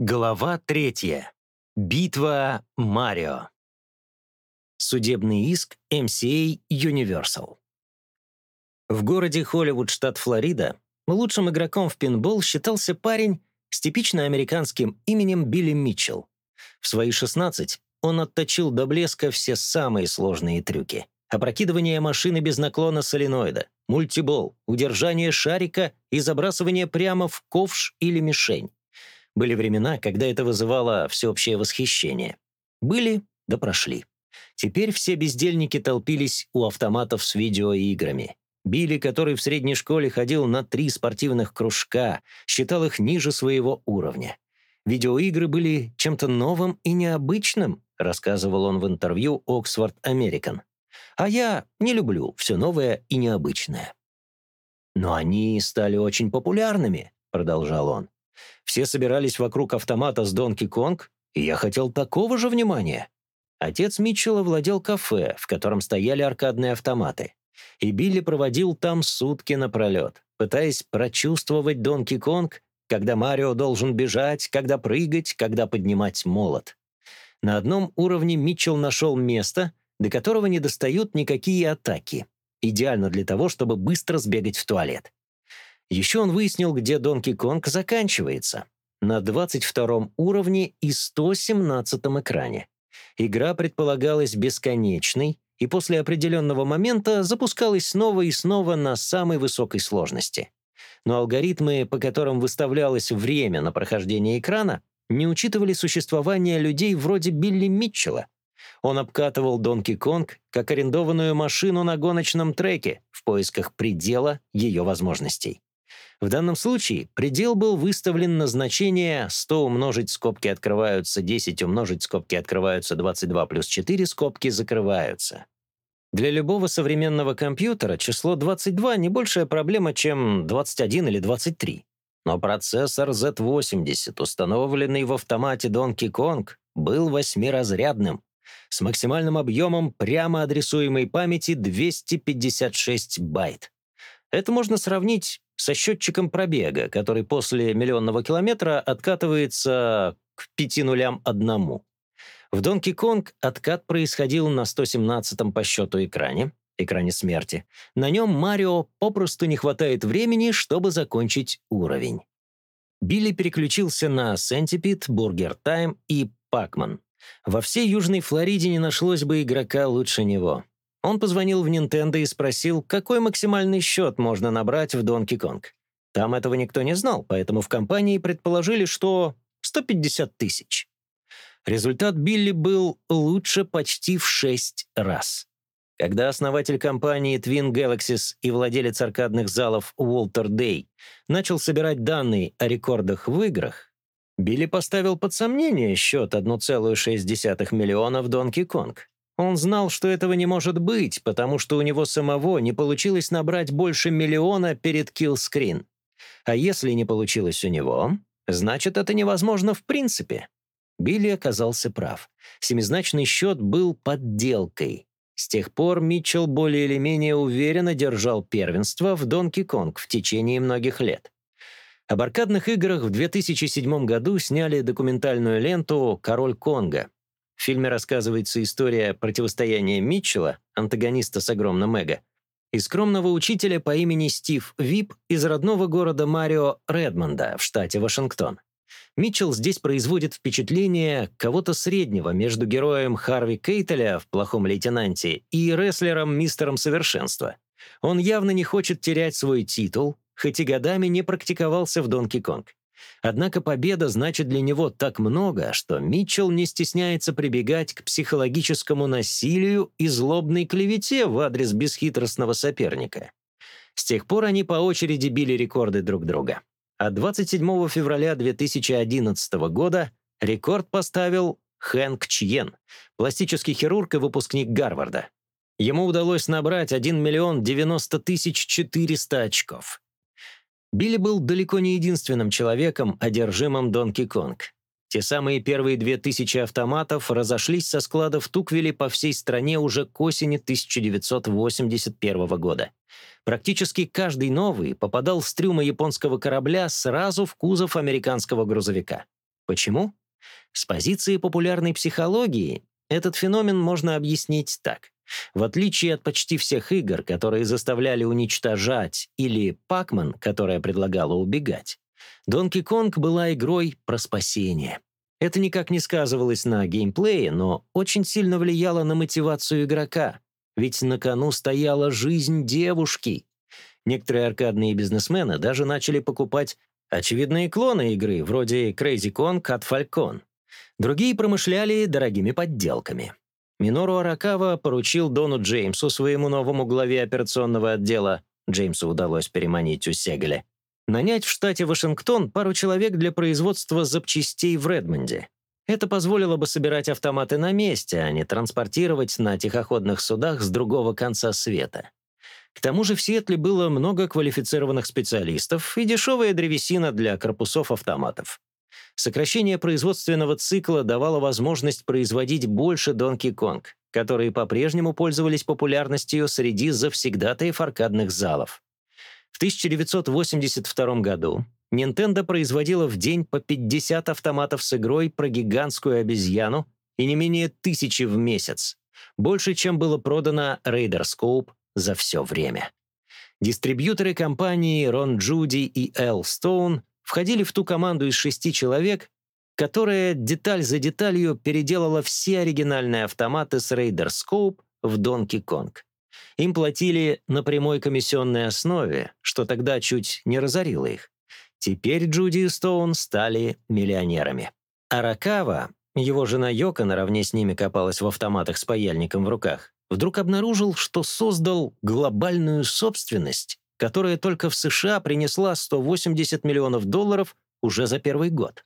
Глава третья. Битва Марио. Судебный иск MCA Universal. В городе Холливуд, штат Флорида, лучшим игроком в пинбол считался парень с типично американским именем Билли Митчелл. В свои 16 он отточил до блеска все самые сложные трюки. Опрокидывание машины без наклона соленоида, мультибол, удержание шарика и забрасывание прямо в ковш или мишень. Были времена, когда это вызывало всеобщее восхищение. Были, да прошли. Теперь все бездельники толпились у автоматов с видеоиграми. Билли, который в средней школе ходил на три спортивных кружка, считал их ниже своего уровня. Видеоигры были чем-то новым и необычным, рассказывал он в интервью Oxford American. А я не люблю все новое и необычное. Но они стали очень популярными, продолжал он. Все собирались вокруг автомата с Донки Конг, и я хотел такого же внимания. Отец Митчелла владел кафе, в котором стояли аркадные автоматы. И Билли проводил там сутки напролет, пытаясь прочувствовать Донки Конг, когда Марио должен бежать, когда прыгать, когда поднимать молот. На одном уровне Митчелл нашел место, до которого не достают никакие атаки. Идеально для того, чтобы быстро сбегать в туалет. Еще он выяснил, где Донки Конг заканчивается. На 22 уровне и 117 экране. Игра предполагалась бесконечной, и после определенного момента запускалась снова и снова на самой высокой сложности. Но алгоритмы, по которым выставлялось время на прохождение экрана, не учитывали существование людей вроде Билли Митчелла. Он обкатывал Донки Конг как арендованную машину на гоночном треке в поисках предела ее возможностей. В данном случае предел был выставлен на значение 100 умножить скобки открываются, 10 умножить скобки открываются, 22 плюс 4 скобки закрываются. Для любого современного компьютера число 22 не большая проблема, чем 21 или 23. Но процессор Z80, установленный в автомате Donkey Kong, был восьмиразрядным, с максимальным объемом прямо адресуемой памяти 256 байт. Это можно сравнить со счетчиком пробега, который после миллионного километра откатывается к пяти нулям одному. В Donkey Kong откат происходил на 117-м по счету экране, экране смерти. На нем Марио попросту не хватает времени, чтобы закончить уровень. Билли переключился на Centipede, Burger Time и Pac-Man. Во всей Южной Флориде не нашлось бы игрока лучше него. Он позвонил в Nintendo и спросил, какой максимальный счет можно набрать в Donkey Kong. Там этого никто не знал, поэтому в компании предположили, что 150 тысяч. Результат Билли был лучше почти в 6 раз. Когда основатель компании Twin Galaxies и владелец аркадных залов Уолтер Дей начал собирать данные о рекордах в играх, Билли поставил под сомнение счет 1,6 миллиона в Donkey Kong. Он знал, что этого не может быть, потому что у него самого не получилось набрать больше миллиона перед киллскрин. А если не получилось у него, значит, это невозможно в принципе. Билли оказался прав. Семизначный счет был подделкой. С тех пор Митчелл более или менее уверенно держал первенство в Донки Конг в течение многих лет. Об аркадных играх в 2007 году сняли документальную ленту «Король Конга», в фильме рассказывается история противостояния Митчелла, антагониста с огромным эго, и скромного учителя по имени Стив Вип из родного города Марио Редмонда в штате Вашингтон. Митчелл здесь производит впечатление кого-то среднего между героем Харви Кейтеля в «Плохом лейтенанте» и рестлером Мистером Совершенства. Он явно не хочет терять свой титул, хоть и годами не практиковался в Донки Конг. Однако победа значит для него так много, что Митчелл не стесняется прибегать к психологическому насилию и злобной клевете в адрес бесхитростного соперника. С тех пор они по очереди били рекорды друг друга. А 27 февраля 2011 года рекорд поставил Хэнк Чьен, пластический хирург и выпускник Гарварда. Ему удалось набрать 1 миллион 90 тысяч 400 очков. Билли был далеко не единственным человеком, одержимым Донки Конг. Те самые первые две тысячи автоматов разошлись со складов Туквили по всей стране уже к осени 1981 года. Практически каждый новый попадал с трюма японского корабля сразу в кузов американского грузовика. Почему? С позиции популярной психологии этот феномен можно объяснить так. В отличие от почти всех игр, которые заставляли уничтожать, или Пакман, которая предлагала убегать, Donkey Kong была игрой про спасение. Это никак не сказывалось на геймплее, но очень сильно влияло на мотивацию игрока. Ведь на кону стояла жизнь девушки. Некоторые аркадные бизнесмены даже начали покупать очевидные клоны игры, вроде Crazy Kong от Falcon. Другие промышляли дорогими подделками. Минору Аракава поручил Дону Джеймсу, своему новому главе операционного отдела, Джеймсу удалось переманить у Сегеля, нанять в штате Вашингтон пару человек для производства запчастей в Редмонде. Это позволило бы собирать автоматы на месте, а не транспортировать на тихоходных судах с другого конца света. К тому же в Сиэтле было много квалифицированных специалистов и дешевая древесина для корпусов автоматов. Сокращение производственного цикла давало возможность производить больше Donkey Kong, которые по-прежнему пользовались популярностью среди завсегдатаев аркадных залов. В 1982 году Nintendo производила в день по 50 автоматов с игрой про гигантскую обезьяну и не менее тысячи в месяц, больше, чем было продано Raider Scope за все время. Дистрибьюторы компании Ron Judy и L. Stone входили в ту команду из шести человек, которая деталь за деталью переделала все оригинальные автоматы с Raider Scope в Donkey Kong. Им платили на прямой комиссионной основе, что тогда чуть не разорило их. Теперь Джуди и Стоун стали миллионерами. Аракава, его жена Йока наравне с ними копалась в автоматах с паяльником в руках, вдруг обнаружил, что создал глобальную собственность, которая только в США принесла 180 миллионов долларов уже за первый год.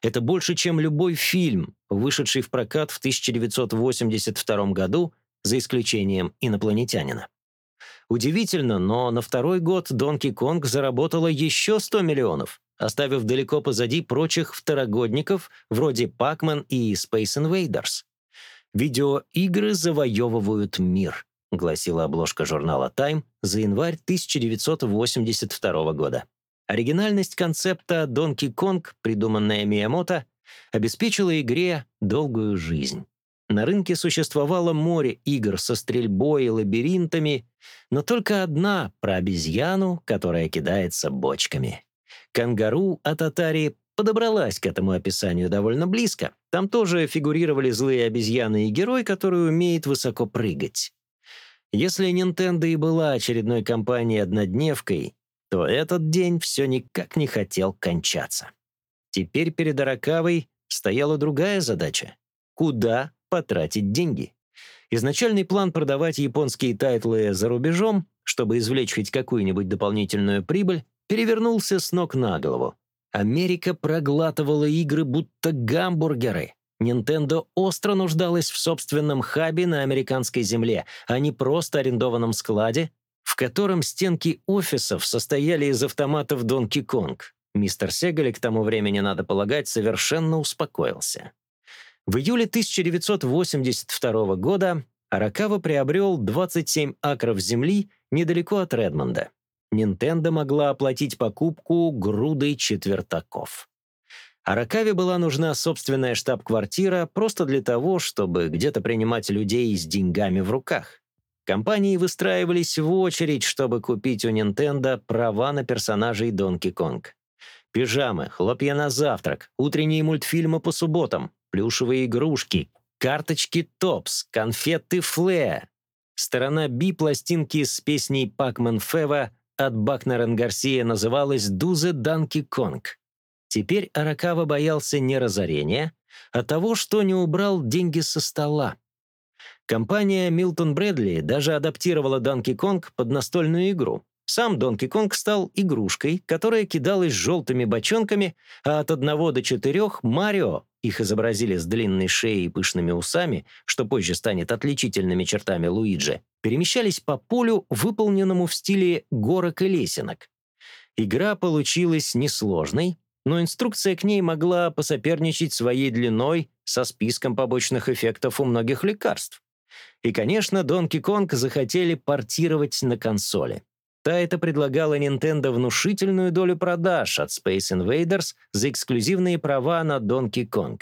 Это больше, чем любой фильм, вышедший в прокат в 1982 году, за исключением «Инопланетянина». Удивительно, но на второй год Donkey Kong заработала еще 100 миллионов, оставив далеко позади прочих второгодников вроде Pac-Man и Space Invaders. Видеоигры завоевывают мир гласила обложка журнала Time за январь 1982 года. Оригинальность концепта Donkey Kong, придуманная Миямото, обеспечила игре долгую жизнь. На рынке существовало море игр со стрельбой и лабиринтами, но только одна про обезьяну, которая кидается бочками. Кангару от Atari подобралась к этому описанию довольно близко. Там тоже фигурировали злые обезьяны и герой, который умеет высоко прыгать. Если Nintendo и была очередной компанией-однодневкой, то этот день все никак не хотел кончаться. Теперь перед Аракавой стояла другая задача — куда потратить деньги. Изначальный план продавать японские тайтлы за рубежом, чтобы извлечь хоть какую-нибудь дополнительную прибыль, перевернулся с ног на голову. Америка проглатывала игры будто гамбургеры. Nintendo остро нуждалась в собственном хабе на американской земле, а не просто арендованном складе, в котором стенки офисов состояли из автоматов Donkey Kong. Мистер Сегали к тому времени, надо полагать, совершенно успокоился. В июле 1982 года Аракава приобрел 27 акров земли недалеко от Редмонда. Nintendo могла оплатить покупку грудой четвертаков. Аракаве была нужна собственная штаб-квартира просто для того, чтобы где-то принимать людей с деньгами в руках. Компании выстраивались в очередь, чтобы купить у Nintendo права на персонажей Donkey Kong. Пижамы, хлопья на завтрак, утренние мультфильмы по субботам, плюшевые игрушки, карточки Топс, конфеты Флея. Сторона B пластинки с песней Пакман Фева от Бакнерен Гарсия называлась «Дузе Данки Конг». Теперь Аракава боялся не разорения, а того, что не убрал деньги со стола. Компания Милтон Брэдли даже адаптировала Donkey Kong под настольную игру. Сам Donkey Kong стал игрушкой, которая кидалась желтыми бочонками, а от одного до четырех Марио, их изобразили с длинной шеей и пышными усами, что позже станет отличительными чертами Луиджи, перемещались по полю, выполненному в стиле горок и лесенок. Игра получилась несложной, но инструкция к ней могла посоперничать своей длиной со списком побочных эффектов у многих лекарств. И, конечно, Donkey Kong захотели портировать на консоли. Та это предлагала Nintendo внушительную долю продаж от Space Invaders за эксклюзивные права на Donkey Kong.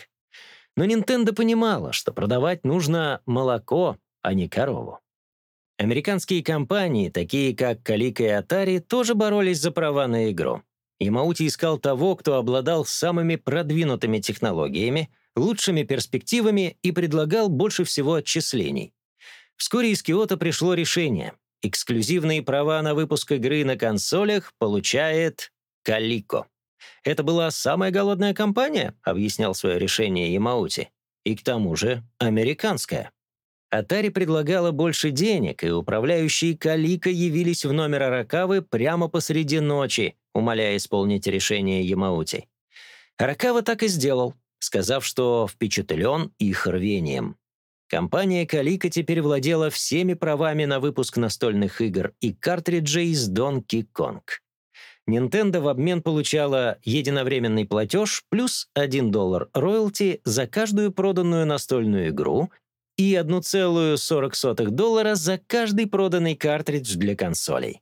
Но Nintendo понимала, что продавать нужно молоко, а не корову. Американские компании, такие как Калика и Atari, тоже боролись за права на игру. Ямаути искал того, кто обладал самыми продвинутыми технологиями, лучшими перспективами и предлагал больше всего отчислений. Вскоре из Киото пришло решение. Эксклюзивные права на выпуск игры на консолях получает Калико. Это была самая голодная компания, объяснял свое решение Ямаути. И к тому же американская. Atari предлагала больше денег, и управляющие Калика явились в номер Аракавы прямо посреди ночи, умоляя исполнить решение Ямаути. Аракава так и сделал, сказав, что впечатлен их рвением. Компания Калика теперь владела всеми правами на выпуск настольных игр и картриджей с Donkey Kong. Nintendo в обмен получала единовременный платеж плюс 1 доллар роялти за каждую проданную настольную игру и 1,40 доллара за каждый проданный картридж для консолей.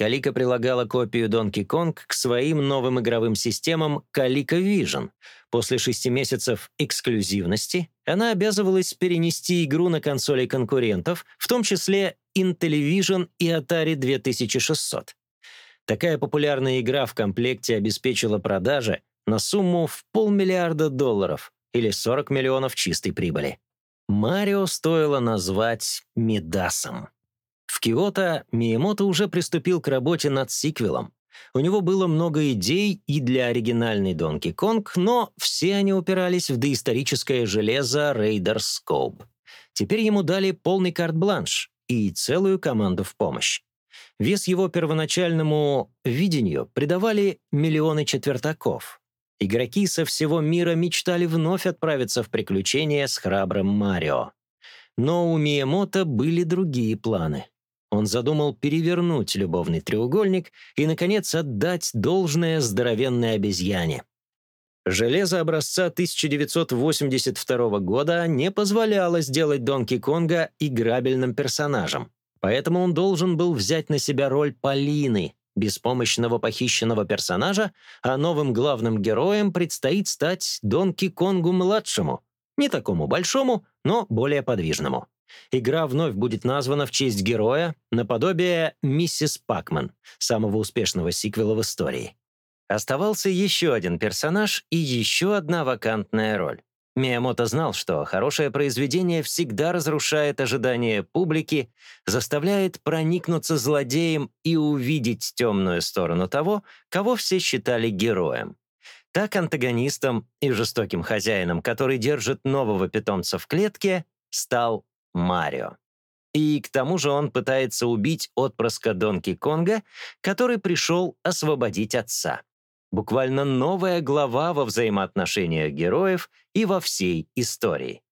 Калика прилагала копию Donkey Kong к своим новым игровым системам Калика Vision. После шести месяцев эксклюзивности она обязывалась перенести игру на консоли конкурентов, в том числе Intellivision и Atari 2600. Такая популярная игра в комплекте обеспечила продажи на сумму в полмиллиарда долларов или 40 миллионов чистой прибыли. Марио стоило назвать Медасом. В Киото Миямото уже приступил к работе над сиквелом. У него было много идей и для оригинальной Donkey Kong, но все они упирались в доисторическое железо Raiders Scope. Теперь ему дали полный карт-бланш и целую команду в помощь. Вес его первоначальному видению придавали миллионы четвертаков. Игроки со всего мира мечтали вновь отправиться в приключения с храбрым Марио. Но у Миямото были другие планы. Он задумал перевернуть любовный треугольник и, наконец, отдать должное здоровенной обезьяне. Железо образца 1982 года не позволяло сделать Донки Конга играбельным персонажем, поэтому он должен был взять на себя роль Полины, беспомощного похищенного персонажа, а новым главным героем предстоит стать Донки Конгу-младшему, не такому большому, но более подвижному. Игра вновь будет названа в честь героя, наподобие «Миссис Пакман», самого успешного сиквела в истории. Оставался еще один персонаж и еще одна вакантная роль. Миямото знал, что хорошее произведение всегда разрушает ожидания публики, заставляет проникнуться злодеем и увидеть темную сторону того, кого все считали героем. Так антагонистом и жестоким хозяином, который держит нового питомца в клетке, стал Марио. И к тому же он пытается убить отпрыска Донки Конга, который пришел освободить отца. Буквально новая глава во взаимоотношениях героев и во всей истории.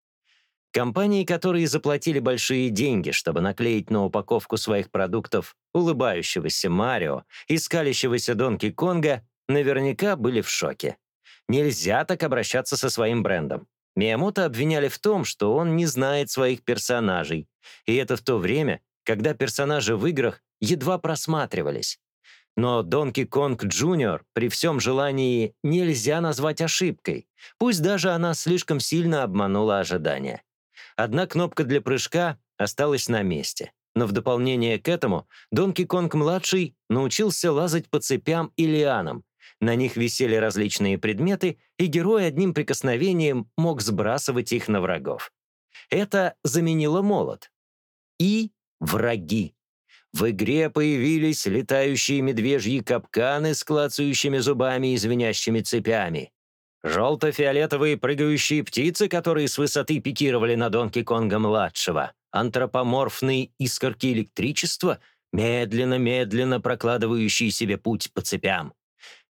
Компании, которые заплатили большие деньги, чтобы наклеить на упаковку своих продуктов улыбающегося Марио и скалящегося Донки Конга, наверняка были в шоке. Нельзя так обращаться со своим брендом. Миямото обвиняли в том, что он не знает своих персонажей, и это в то время, когда персонажи в играх едва просматривались. Но Donkey Kong Jr. при всем желании нельзя назвать ошибкой, пусть даже она слишком сильно обманула ожидания. Одна кнопка для прыжка осталась на месте, но в дополнение к этому Donkey Kong-младший научился лазать по цепям и лианам, на них висели различные предметы, и герой одним прикосновением мог сбрасывать их на врагов. Это заменило молот. И враги. В игре появились летающие медвежьи капканы с клацающими зубами и звенящими цепями. Желто-фиолетовые прыгающие птицы, которые с высоты пикировали на Донки Конга-младшего. Антропоморфные искорки электричества, медленно-медленно прокладывающие себе путь по цепям.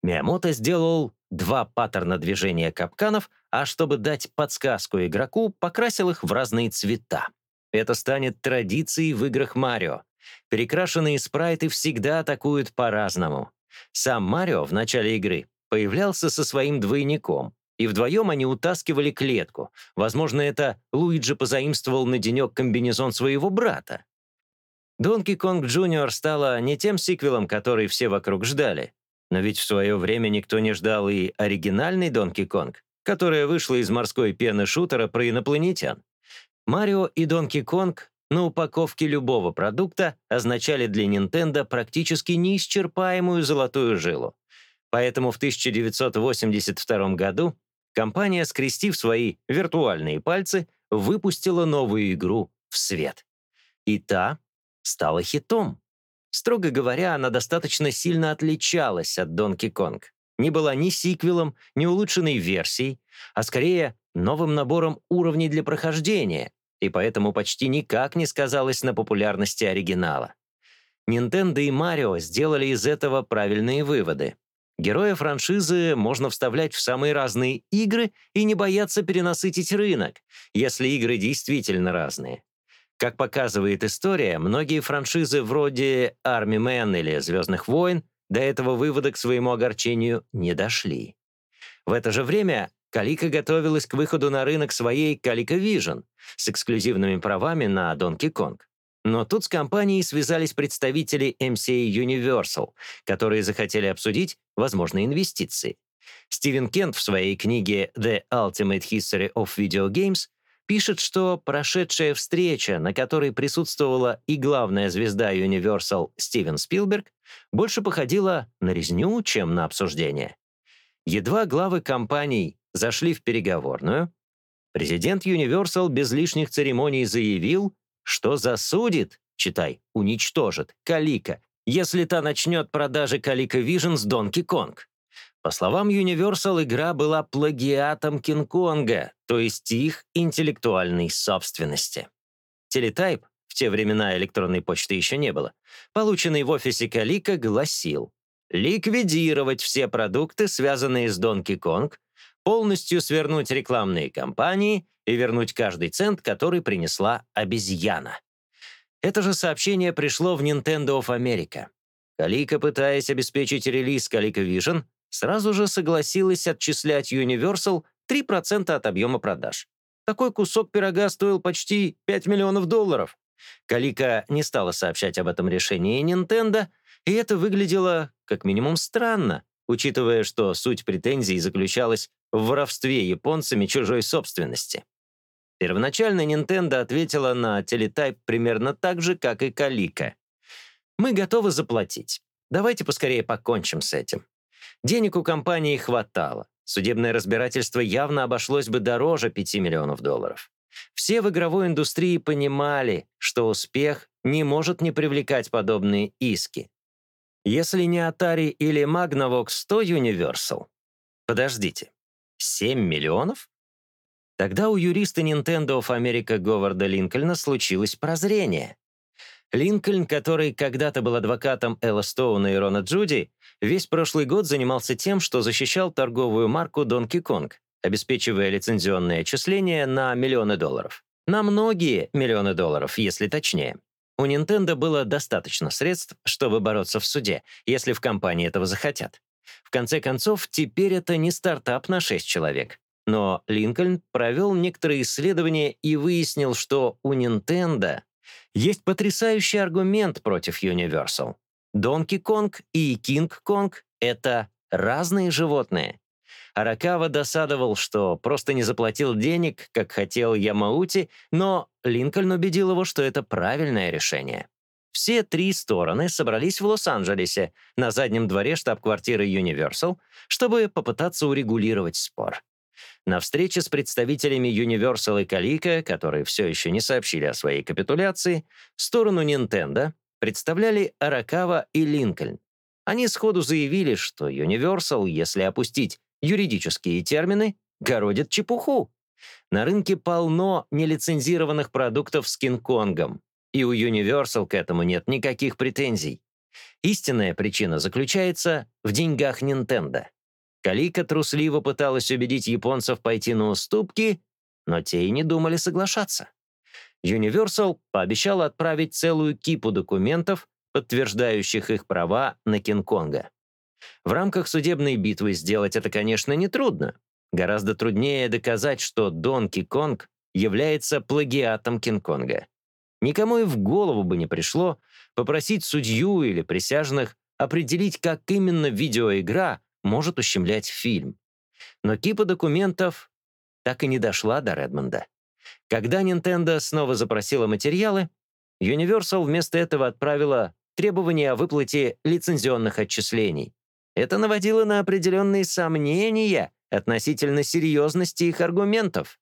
Миямото сделал два паттерна движения капканов, а чтобы дать подсказку игроку, покрасил их в разные цвета. Это станет традицией в играх Марио. Перекрашенные спрайты всегда атакуют по-разному. Сам Марио в начале игры появлялся со своим двойником, и вдвоем они утаскивали клетку. Возможно, это Луиджи позаимствовал на денек комбинезон своего брата. Donkey Kong Jr. стала не тем сиквелом, который все вокруг ждали. Но ведь в свое время никто не ждал и оригинальный Donkey Kong, которая вышла из морской пены шутера про инопланетян. Марио и Donkey Kong на упаковке любого продукта означали для Nintendo практически неисчерпаемую золотую жилу. Поэтому в 1982 году компания, скрестив свои виртуальные пальцы, выпустила новую игру в свет. И та стала хитом. Строго говоря, она достаточно сильно отличалась от Donkey Kong. Не была ни сиквелом, ни улучшенной версией, а скорее новым набором уровней для прохождения, и поэтому почти никак не сказалась на популярности оригинала. Nintendo и Mario сделали из этого правильные выводы. Героя франшизы можно вставлять в самые разные игры и не бояться перенасытить рынок, если игры действительно разные. Как показывает история, многие франшизы вроде Army Man или Звездных войн до этого вывода к своему огорчению не дошли. В это же время Калика готовилась к выходу на рынок своей Калика Vision с эксклюзивными правами на Donkey Kong. Но тут с компанией связались представители MCA Universal, которые захотели обсудить возможные инвестиции. Стивен Кент в своей книге «The Ultimate History of Video Games» пишет, что прошедшая встреча, на которой присутствовала и главная звезда Universal Стивен Спилберг, больше походила на резню, чем на обсуждение. Едва главы компаний зашли в переговорную, президент Universal без лишних церемоний заявил, что засудит, читай, уничтожит, Калика, если та начнет продажи Калика Vision с Donkey Kong. По словам Universal, игра была плагиатом Кинг-Конга, то есть их интеллектуальной собственности. Телетайп, в те времена электронной почты еще не было, полученный в офисе Калика, гласил ликвидировать все продукты, связанные с Donkey Kong, полностью свернуть рекламные кампании и вернуть каждый цент, который принесла обезьяна. Это же сообщение пришло в Nintendo of America. Калика, пытаясь обеспечить релиз Калика Vision, сразу же согласилась отчислять Universal 3% от объема продаж. Такой кусок пирога стоил почти 5 миллионов долларов. Калика не стала сообщать об этом решении Nintendo, и это выглядело как минимум странно, учитывая, что суть претензий заключалась в воровстве японцами чужой собственности. Первоначально Nintendo ответила на телетайп примерно так же, как и Калика. «Мы готовы заплатить. Давайте поскорее покончим с этим. Денег у компании хватало. Судебное разбирательство явно обошлось бы дороже 5 миллионов долларов. Все в игровой индустрии понимали, что успех не может не привлекать подобные иски. Если не Atari или Magnavox, то Universal. Подождите, 7 миллионов? Тогда у юриста Nintendo of America Говарда Линкольна случилось прозрение. Линкольн, который когда-то был адвокатом Элла Стоуна и Рона Джуди, весь прошлый год занимался тем, что защищал торговую марку Donkey Kong, обеспечивая лицензионные отчисления на миллионы долларов. На многие миллионы долларов, если точнее. У Nintendo было достаточно средств, чтобы бороться в суде, если в компании этого захотят. В конце концов, теперь это не стартап на 6 человек. Но Линкольн провел некоторые исследования и выяснил, что у Nintendo есть потрясающий аргумент против Universal. Donkey Kong и King Kong — это разные животные. Аракава досадовал, что просто не заплатил денег, как хотел Ямаути, но Линкольн убедил его, что это правильное решение. Все три стороны собрались в Лос-Анджелесе, на заднем дворе штаб-квартиры Universal, чтобы попытаться урегулировать спор. На встрече с представителями Universal и Калика, которые все еще не сообщили о своей капитуляции, сторону Nintendo представляли Аракава и Линкольн. Они сходу заявили, что Universal, если опустить юридические термины, городит чепуху. На рынке полно нелицензированных продуктов с Кинг-Конгом, и у Universal к этому нет никаких претензий. Истинная причина заключается в деньгах Nintendo. Калика трусливо пыталась убедить японцев пойти на уступки, но те и не думали соглашаться. Universal пообещала отправить целую кипу документов, подтверждающих их права на Кинг-Конга. В рамках судебной битвы сделать это, конечно, нетрудно. Гораздо труднее доказать, что Донки Конг является плагиатом Кинг-Конга. Никому и в голову бы не пришло попросить судью или присяжных определить, как именно видеоигра может ущемлять фильм. Но кипа документов так и не дошла до Редмонда. Когда Nintendo снова запросила материалы, Universal вместо этого отправила требования о выплате лицензионных отчислений. Это наводило на определенные сомнения относительно серьезности их аргументов.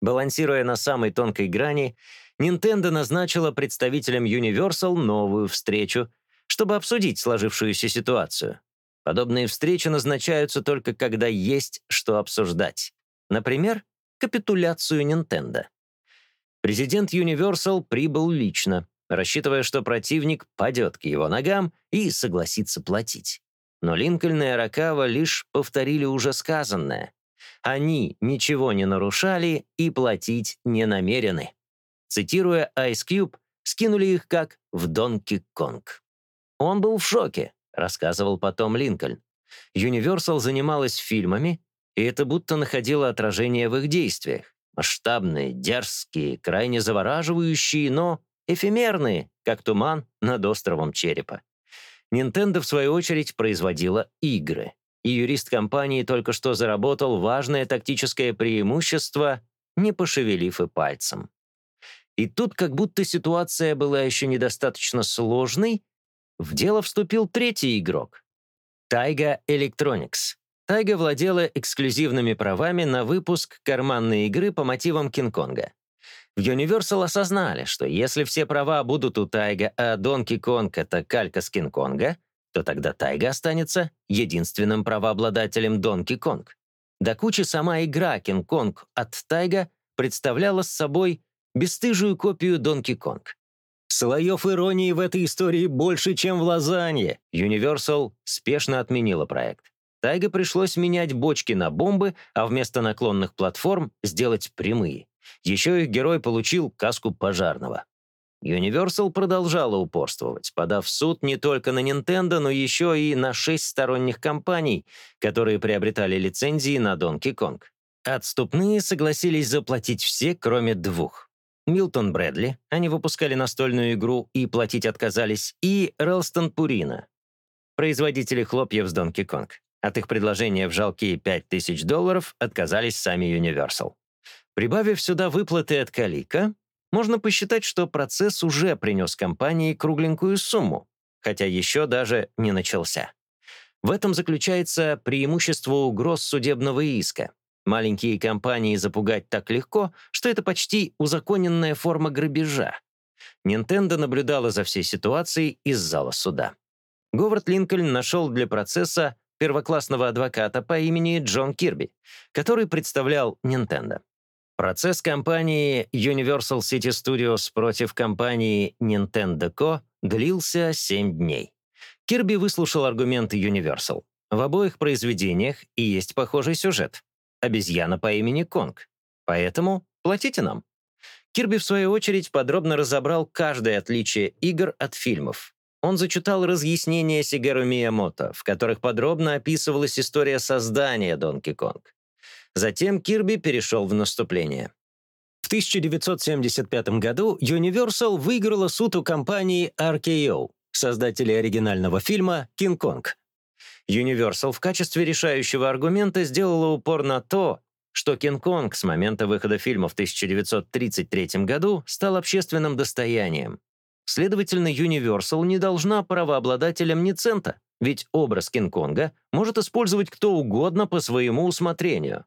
Балансируя на самой тонкой грани, Nintendo назначила представителям Universal новую встречу, чтобы обсудить сложившуюся ситуацию. Подобные встречи назначаются только когда есть что обсуждать. Например, капитуляцию Nintendo. Президент Universal прибыл лично, рассчитывая, что противник падет к его ногам и согласится платить. Но Линкольн и Аракава лишь повторили уже сказанное. Они ничего не нарушали и платить не намерены. Цитируя Ice Cube, скинули их как в Донки Конг. Он был в шоке, рассказывал потом Линкольн. Universal занималась фильмами, и это будто находило отражение в их действиях. Масштабные, дерзкие, крайне завораживающие, но эфемерные, как туман над островом черепа. Nintendo, в свою очередь, производила игры. И юрист компании только что заработал важное тактическое преимущество, не пошевелив и пальцем. И тут, как будто ситуация была еще недостаточно сложной, в дело вступил третий игрок — Taiga Electronics. Taiga владела эксклюзивными правами на выпуск карманной игры по мотивам Кинг-Конга. В Universal осознали, что если все права будут у Тайга, а Donkey Kong — это калька с Кинг-Конга, то тогда Тайга останется единственным правообладателем Donkey Kong. До кучи сама игра Кинг-Конг от Тайга представляла с собой бесстыжую копию Donkey Kong. Слоев иронии в этой истории больше, чем в лазанье. Universal спешно отменила проект. Тайга пришлось менять бочки на бомбы, а вместо наклонных платформ сделать прямые. Еще их герой получил каску пожарного. Universal продолжала упорствовать, подав в суд не только на Nintendo, но еще и на шесть сторонних компаний, которые приобретали лицензии на Donkey Kong. Отступные согласились заплатить все, кроме двух. Милтон Брэдли, они выпускали настольную игру и платить отказались, и Релстон Пурина, производители хлопьев с Donkey Kong. От их предложения в жалкие 5000 долларов отказались сами Universal. Прибавив сюда выплаты от Калика, можно посчитать, что процесс уже принес компании кругленькую сумму, хотя еще даже не начался. В этом заключается преимущество угроз судебного иска. Маленькие компании запугать так легко, что это почти узаконенная форма грабежа. Nintendo наблюдала за всей ситуацией из зала суда. Говард Линкольн нашел для процесса первоклассного адвоката по имени Джон Кирби, который представлял Nintendo. Процесс компании Universal City Studios против компании Nintendo Co. длился 7 дней. Кирби выслушал аргументы Universal. В обоих произведениях и есть похожий сюжет. Обезьяна по имени Конг. Поэтому платите нам. Кирби, в свою очередь, подробно разобрал каждое отличие игр от фильмов. Он зачитал разъяснения Сигару Миямото, в которых подробно описывалась история создания Донки Конг. Затем Кирби перешел в наступление. В 1975 году Universal выиграла суд у компании RKO, создателей оригинального фильма «Кинг-Конг». Universal в качестве решающего аргумента сделала упор на то, что «Кинг-Конг» с момента выхода фильма в 1933 году стал общественным достоянием. Следовательно, Universal не должна правообладателям ни цента, ведь образ Кинг-Конга может использовать кто угодно по своему усмотрению.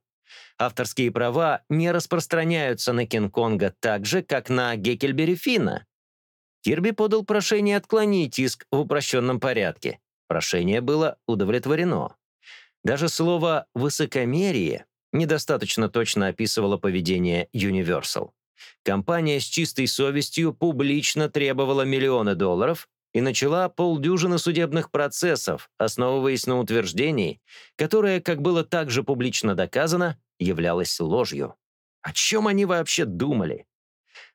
Авторские права не распространяются на Кинг-Конга так же, как на Геккельбери Финна. Кирби подал прошение отклонить иск в упрощенном порядке. Прошение было удовлетворено. Даже слово «высокомерие» недостаточно точно описывало поведение Universal. Компания с чистой совестью публично требовала миллионы долларов и начала полдюжины судебных процессов, основываясь на утверждении, которое, как было также публично доказано, являлось ложью. О чем они вообще думали?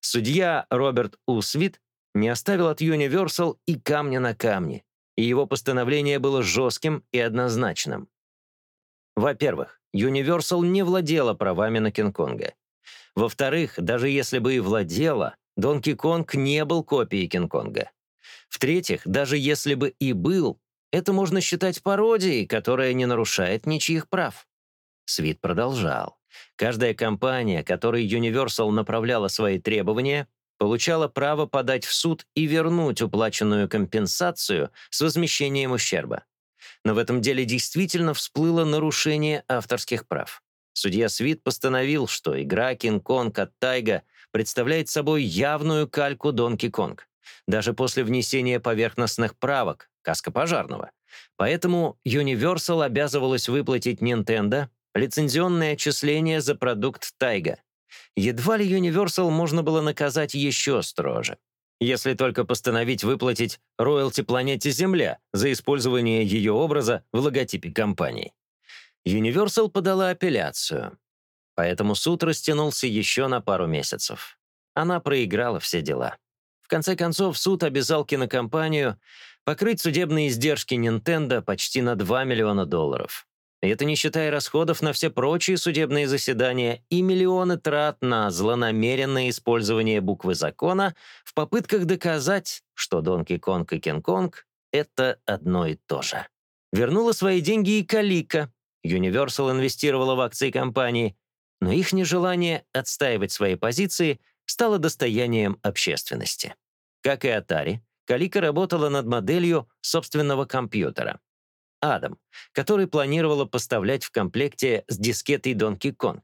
Судья Роберт Усвит не оставил от Universal и камня на камне, и его постановление было жестким и однозначным. Во-первых, Universal не владела правами на Кинг-Конга. Во-вторых, даже если бы и владела, Донки Конг не был копией Кинг-Конга. В-третьих, даже если бы и был, это можно считать пародией, которая не нарушает ничьих прав. Свит продолжал. Каждая компания, которой Universal направляла свои требования, получала право подать в суд и вернуть уплаченную компенсацию с возмещением ущерба. Но в этом деле действительно всплыло нарушение авторских прав. Судья Свит постановил, что игра «Кинг-Конг» от Тайга представляет собой явную кальку «Донки Конг», даже после внесения поверхностных правок, каска пожарного. Поэтому Universal обязывалась выплатить Nintendo лицензионное отчисление за продукт Тайга. Едва ли Universal можно было наказать еще строже, если только постановить выплатить роялти планете Земля за использование ее образа в логотипе компании. Universal подала апелляцию, поэтому суд растянулся еще на пару месяцев. Она проиграла все дела. В конце концов, суд обязал кинокомпанию покрыть судебные издержки Nintendo почти на 2 миллиона долларов. Это не считая расходов на все прочие судебные заседания и миллионы трат на злонамеренное использование буквы закона в попытках доказать, что Донки Конг и Кинг-Конг — это одно и то же. Вернула свои деньги и Калика. Universal инвестировала в акции компании, но их нежелание отстаивать свои позиции стало достоянием общественности. Как и Atari, Калика работала над моделью собственного компьютера. Адам, который планировала поставлять в комплекте с дискетой Donkey Kong.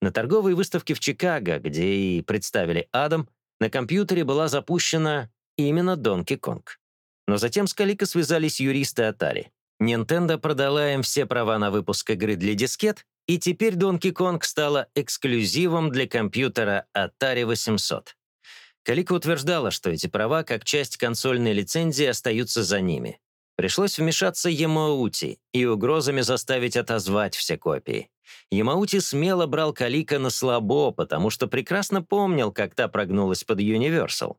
На торговой выставке в Чикаго, где и представили Адам, на компьютере была запущена именно Donkey Kong. Но затем с Калика связались юристы Atari. Nintendo продала им все права на выпуск игры для дискет, и теперь Donkey Kong стала эксклюзивом для компьютера Atari 800. Калика утверждала, что эти права, как часть консольной лицензии, остаются за ними. Пришлось вмешаться Ямаути и угрозами заставить отозвать все копии. Ямаути смело брал Калика на слабо, потому что прекрасно помнил, как та прогнулась под Universal.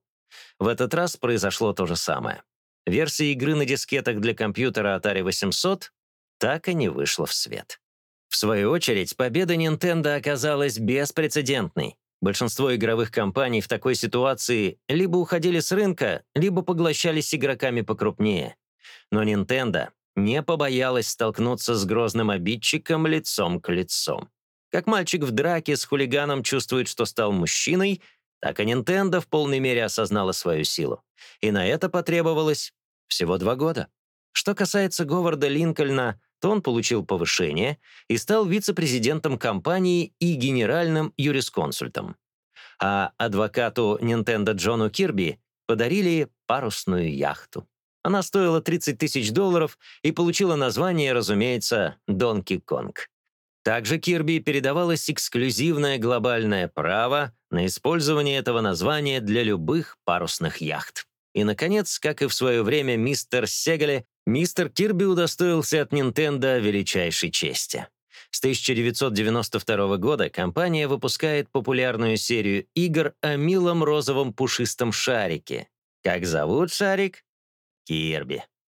В этот раз произошло то же самое. Версия игры на дискетах для компьютера Atari 800 так и не вышла в свет. В свою очередь, победа Nintendo оказалась беспрецедентной. Большинство игровых компаний в такой ситуации либо уходили с рынка, либо поглощались игроками покрупнее. Но Nintendo не побоялась столкнуться с грозным обидчиком лицом к лицу. Как мальчик в драке с хулиганом чувствует, что стал мужчиной, так и Nintendo в полной мере осознала свою силу. И на это потребовалось всего два года. Что касается Говарда Линкольна, то он получил повышение и стал вице-президентом компании и генеральным юрисконсультом. А адвокату Nintendo Джону Кирби подарили парусную яхту. Она стоила 30 тысяч долларов и получила название, разумеется, «Донки Конг». Также Кирби передавалось эксклюзивное глобальное право на использование этого названия для любых парусных яхт. И, наконец, как и в свое время мистер Сегале, мистер Кирби удостоился от Nintendo величайшей чести. С 1992 года компания выпускает популярную серию игр о милом розовом пушистом шарике. Как зовут шарик? Кирби.